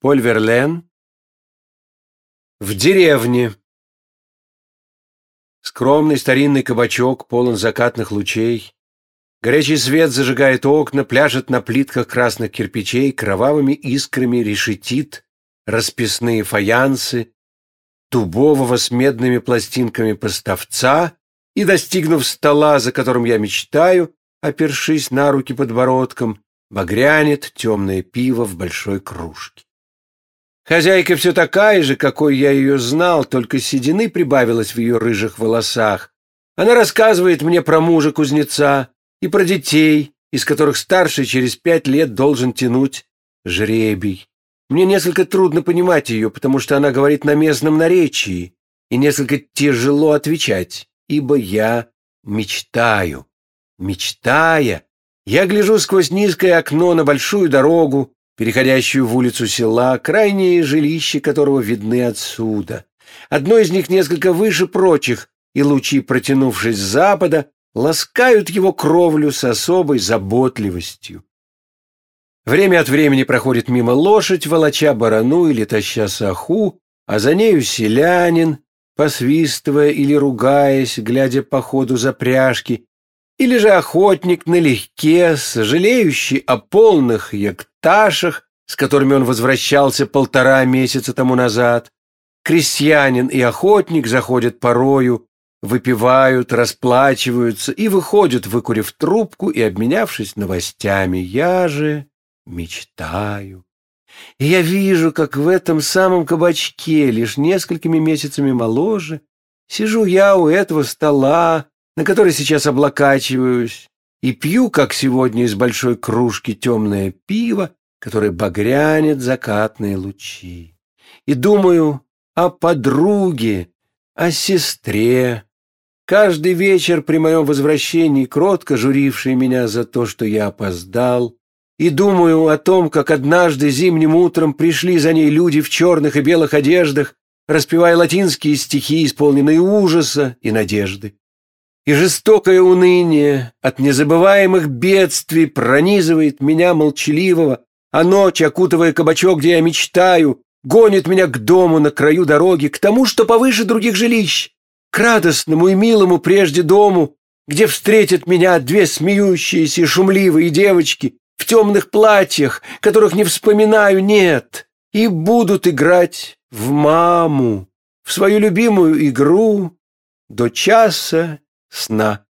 Поль Верлен. В деревне. Скромный старинный кабачок полон закатных лучей. Горячий свет зажигает окна, пляжет на плитках красных кирпичей, кровавыми искрами решетит расписные фаянсы, дубового с медными пластинками поставца и, достигнув стола, за которым я мечтаю, опершись на руки подбородком, багрянет темное пиво в большой кружке. Хозяйка все такая же, какой я ее знал, только седины прибавилось в ее рыжих волосах. Она рассказывает мне про мужа кузнеца и про детей, из которых старший через пять лет должен тянуть жребий. Мне несколько трудно понимать ее, потому что она говорит на местном наречии, и несколько тяжело отвечать, ибо я мечтаю. Мечтая, я гляжу сквозь низкое окно на большую дорогу, переходящую в улицу села, крайние жилища которого видны отсюда. Одно из них несколько выше прочих, и лучи, протянувшись с запада, ласкают его кровлю с особой заботливостью. Время от времени проходит мимо лошадь, волоча барану или таща саху, а за нею селянин, посвистывая или ругаясь, глядя по ходу запряжки, или же охотник налегке, сожалеющий о полных якташах, с которыми он возвращался полтора месяца тому назад. Крестьянин и охотник заходят порою, выпивают, расплачиваются и выходят, выкурив трубку и обменявшись новостями. Я же мечтаю. И я вижу, как в этом самом кабачке, лишь несколькими месяцами моложе, сижу я у этого стола, на который сейчас облокачиваюсь, и пью, как сегодня, из большой кружки темное пиво, которое багрянет закатные лучи. И думаю о подруге, о сестре. Каждый вечер при моем возвращении, кротко журивший меня за то, что я опоздал, и думаю о том, как однажды зимним утром пришли за ней люди в черных и белых одеждах, распевая латинские стихи, исполненные ужаса и надежды и жестокое уныние от незабываемых бедствий пронизывает меня молчаливого, а ночь, окутывая кабачок, где я мечтаю, гонит меня к дому на краю дороги, к тому, что повыше других жилищ, к радостному и милому прежде дому, где встретят меня две смеющиеся и шумливые девочки в темных платьях, которых не вспоминаю, нет, и будут играть в маму, в свою любимую игру до часа сна.